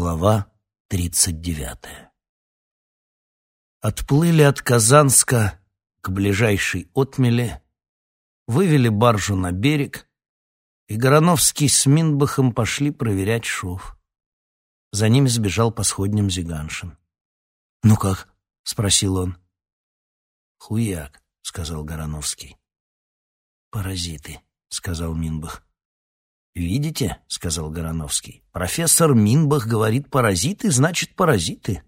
Глава тридцать девятая Отплыли от Казанска к ближайшей отмеле, вывели баржу на берег, и Гороновский с Минбахом пошли проверять шов. За ними сбежал по сходням Зиганшин. «Ну как?» — спросил он. «Хуяк», — сказал Гороновский. «Паразиты», — сказал Минбах. «Видите?» — сказал Гороновский. «Профессор Минбах говорит паразиты, значит паразиты».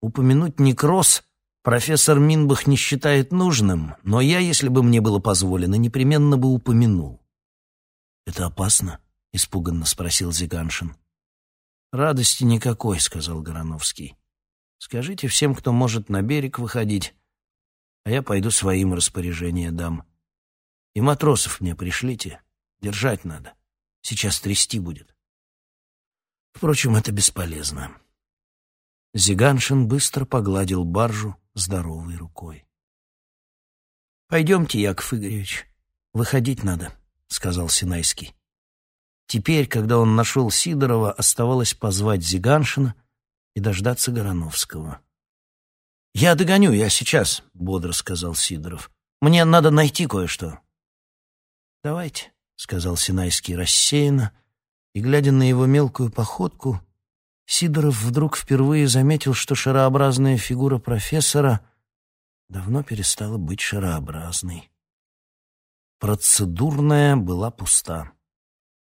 Упомянуть некроз профессор Минбах не считает нужным, но я, если бы мне было позволено, непременно бы упомянул. «Это опасно?» — испуганно спросил Зиганшин. «Радости никакой», — сказал Гороновский. «Скажите всем, кто может на берег выходить, а я пойду своим распоряжения дам. И матросов мне пришлите, держать надо». Сейчас трясти будет. Впрочем, это бесполезно. Зиганшин быстро погладил баржу здоровой рукой. «Пойдемте, Яков Игоревич, выходить надо», — сказал Синайский. Теперь, когда он нашел Сидорова, оставалось позвать Зиганшина и дождаться Гороновского. «Я догоню, я сейчас», — бодро сказал Сидоров. «Мне надо найти кое-что». «Давайте», — сказал Синайский рассеянно, и, глядя на его мелкую походку, Сидоров вдруг впервые заметил, что шарообразная фигура профессора давно перестала быть шарообразной. Процедурная была пуста.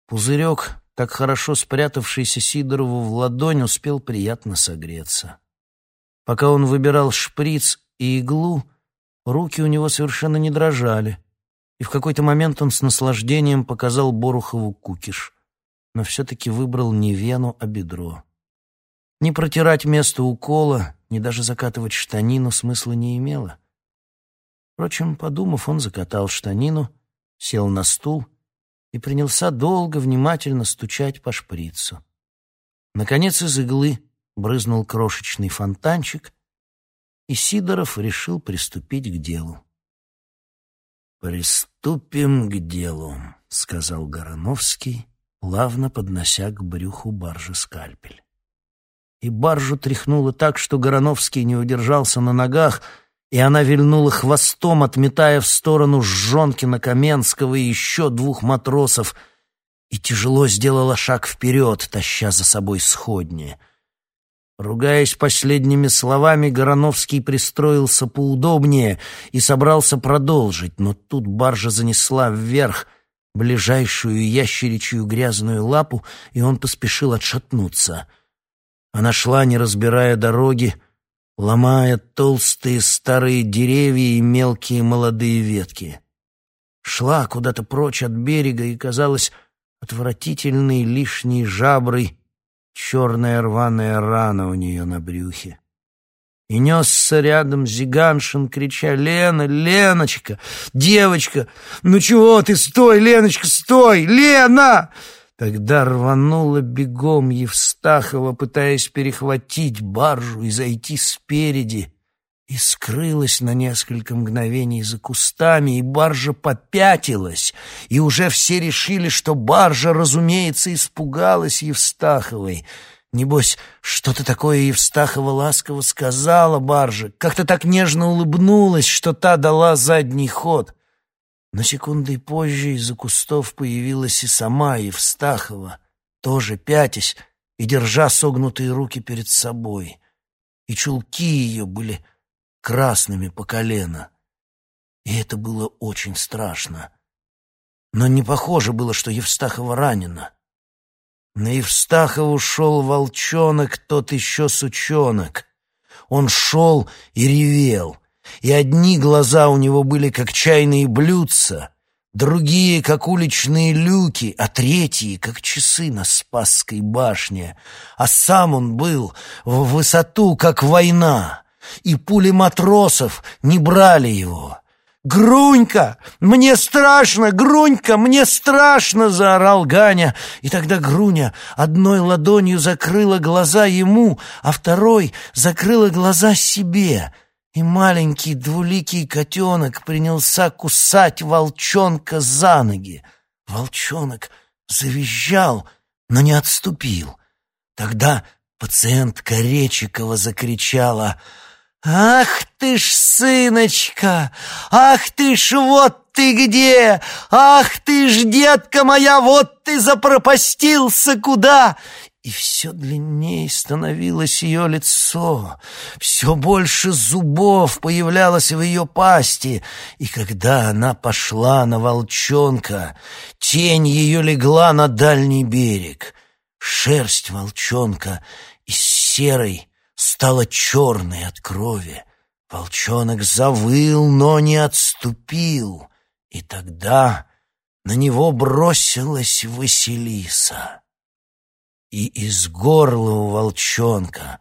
Пузырек, так хорошо спрятавшийся Сидорову в ладонь, успел приятно согреться. Пока он выбирал шприц и иглу, руки у него совершенно не дрожали — и в какой-то момент он с наслаждением показал Борухову кукиш, но все-таки выбрал не вену, а бедро. Не протирать место укола, ни даже закатывать штанину смысла не имело. Впрочем, подумав, он закатал штанину, сел на стул и принялся долго, внимательно стучать по шприцу. Наконец из иглы брызнул крошечный фонтанчик, и Сидоров решил приступить к делу. «Приступим к делу», — сказал Гороновский, плавно поднося к брюху баржи скальпель. И баржу тряхнуло так, что Гороновский не удержался на ногах, и она вильнула хвостом, отметая в сторону Жжонкина, Каменского и еще двух матросов, и тяжело сделала шаг вперед, таща за собой сходни — Ругаясь последними словами, Гороновский пристроился поудобнее и собрался продолжить, но тут баржа занесла вверх ближайшую ящеричью грязную лапу, и он поспешил отшатнуться. Она шла, не разбирая дороги, ломая толстые старые деревья и мелкие молодые ветки. Шла куда-то прочь от берега и казалась отвратительной лишней жаброй, черная рваная рана у нее на брюхе. И несся рядом Зиганшин, крича «Лена, Леночка, девочка, ну чего ты, стой, Леночка, стой, Лена!» Тогда рванула бегом Евстахова, пытаясь перехватить баржу и зайти спереди и скрылась на несколько мгновений за кустами, и баржа попятилась, и уже все решили, что баржа, разумеется, испугалась Евстаховой. Небось, что-то такое Евстахова ласково сказала барже, как-то так нежно улыбнулась, что та дала задний ход. Но секундой позже из-за кустов появилась и сама Евстахова, тоже пятясь и держа согнутые руки перед собой. И чулки ее были красными по колено. И это было очень страшно. Но не похоже было, что Евстахова ранена. На Евстахову шел волчонок, тот еще сучонок. Он шел и ревел, и одни глаза у него были как чайные блюдца, другие — как уличные люки, а третьи — как часы на Спасской башне. А сам он был в высоту, как война и пули матросов не брали его. «Грунька! Мне страшно! Грунька! Мне страшно!» — заорал Ганя. И тогда Груня одной ладонью закрыла глаза ему, а второй закрыла глаза себе. И маленький двуликий котенок принялся кусать волчонка за ноги. Волчонок завизжал, но не отступил. Тогда пациентка Речикова закричала «Ах ты ж, сыночка! Ах ты ж, вот ты где! Ах ты ж, детка моя, вот ты запропастился куда!» И все длиннее становилось ее лицо, все больше зубов появлялось в ее пасти, и когда она пошла на волчонка, тень ее легла на дальний берег. Шерсть волчонка из серой стала черной от крови. Волчонок завыл, но не отступил, и тогда на него бросилась Василиса и из горла у волчонка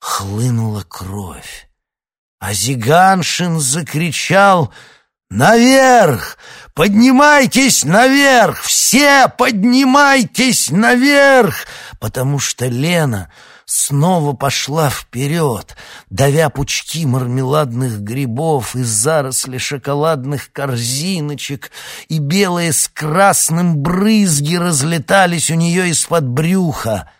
хлынула кровь. А Зиганшин закричал «Наверх! Поднимайтесь наверх! Все поднимайтесь наверх!» Потому что Лена снова пошла вперед, давя пучки мармеладных грибов и заросли шоколадных корзиночек, и белые с красным брызги разлетались у нее из-под брюха.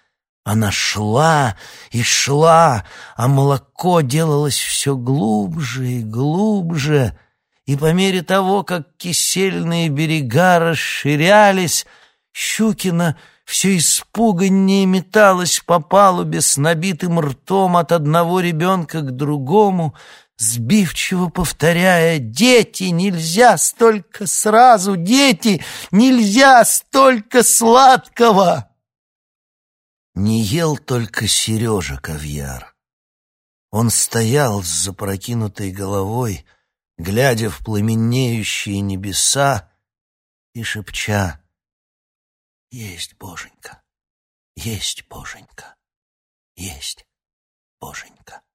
Она шла и шла, а молоко делалось все глубже и глубже, и по мере того, как кисельные берега расширялись, Щукина — все испуганнее металась по палубе с набитым ртом от одного ребенка к другому, сбивчиво повторяя «Дети, нельзя столько сразу! Дети, нельзя столько сладкого!» Не ел только Сережа Ковьяр. Он стоял с запрокинутой головой, глядя в пламенеющие небеса и шепча есть, Боженька, есть, Боженька, есть, Боженька.